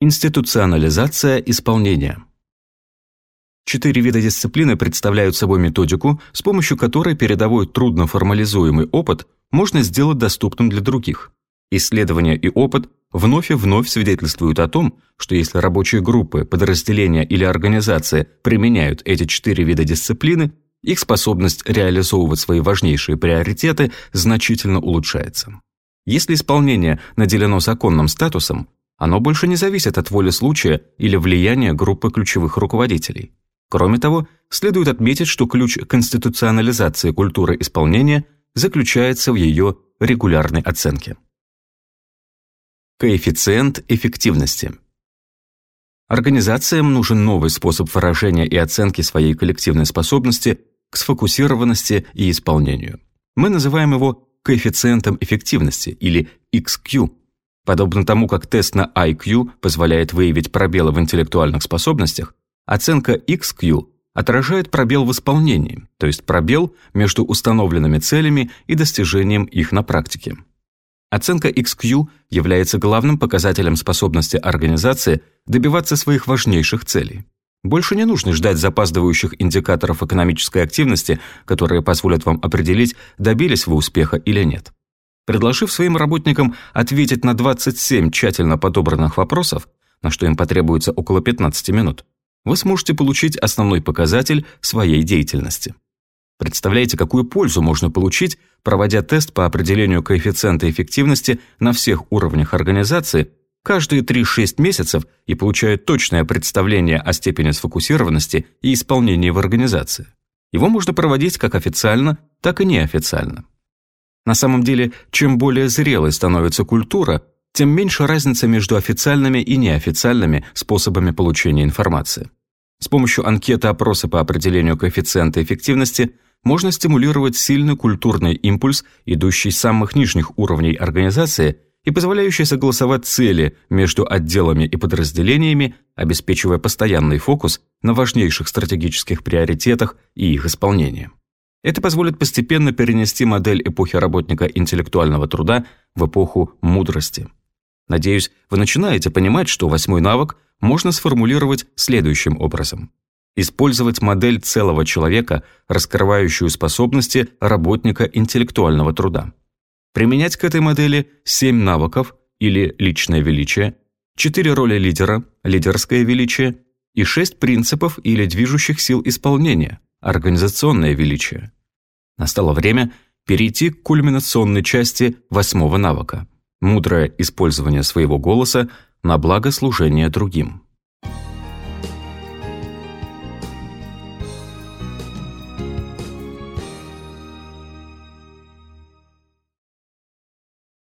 Институционализация исполнения. Четыре вида дисциплины представляют собой методику, с помощью которой передовой трудно формализуемый опыт можно сделать доступным для других. Исследования и опыт вновь и вновь свидетельствуют о том, что если рабочие группы, подразделения или организации применяют эти четыре вида дисциплины, их способность реализовывать свои важнейшие приоритеты значительно улучшается. Если исполнение наделено законным статусом, оно больше не зависит от воли случая или влияния группы ключевых руководителей. Кроме того, следует отметить, что ключ к конституционализации культуры исполнения заключается в ее регулярной оценке. Коэффициент эффективности. Организациям нужен новый способ выражения и оценки своей коллективной способности к сфокусированности и исполнению. Мы называем его коэффициентом эффективности или XQ Подобно тому, как тест на IQ позволяет выявить пробелы в интеллектуальных способностях, оценка XQ отражает пробел в исполнении, то есть пробел между установленными целями и достижением их на практике. Оценка XQ является главным показателем способности организации добиваться своих важнейших целей. Больше не нужно ждать запаздывающих индикаторов экономической активности, которые позволят вам определить, добились вы успеха или нет. Предложив своим работникам ответить на 27 тщательно подобранных вопросов, на что им потребуется около 15 минут, вы сможете получить основной показатель своей деятельности. Представляете, какую пользу можно получить, проводя тест по определению коэффициента эффективности на всех уровнях организации каждые 3-6 месяцев и получая точное представление о степени сфокусированности и исполнении в организации. Его можно проводить как официально, так и неофициально. На самом деле, чем более зрелой становится культура, тем меньше разница между официальными и неофициальными способами получения информации. С помощью анкеты опроса по определению коэффициента эффективности можно стимулировать сильный культурный импульс, идущий с самых нижних уровней организации и позволяющий согласовать цели между отделами и подразделениями, обеспечивая постоянный фокус на важнейших стратегических приоритетах и их исполнении. Это позволит постепенно перенести модель эпохи работника интеллектуального труда в эпоху мудрости. Надеюсь, вы начинаете понимать, что восьмой навык можно сформулировать следующим образом. Использовать модель целого человека, раскрывающую способности работника интеллектуального труда. Применять к этой модели семь навыков или личное величие, четыре роли лидера, лидерское величие и шесть принципов или движущих сил исполнения, организационное величие. Настало время перейти к кульминационной части восьмого навыка – мудрое использование своего голоса на благо служения другим.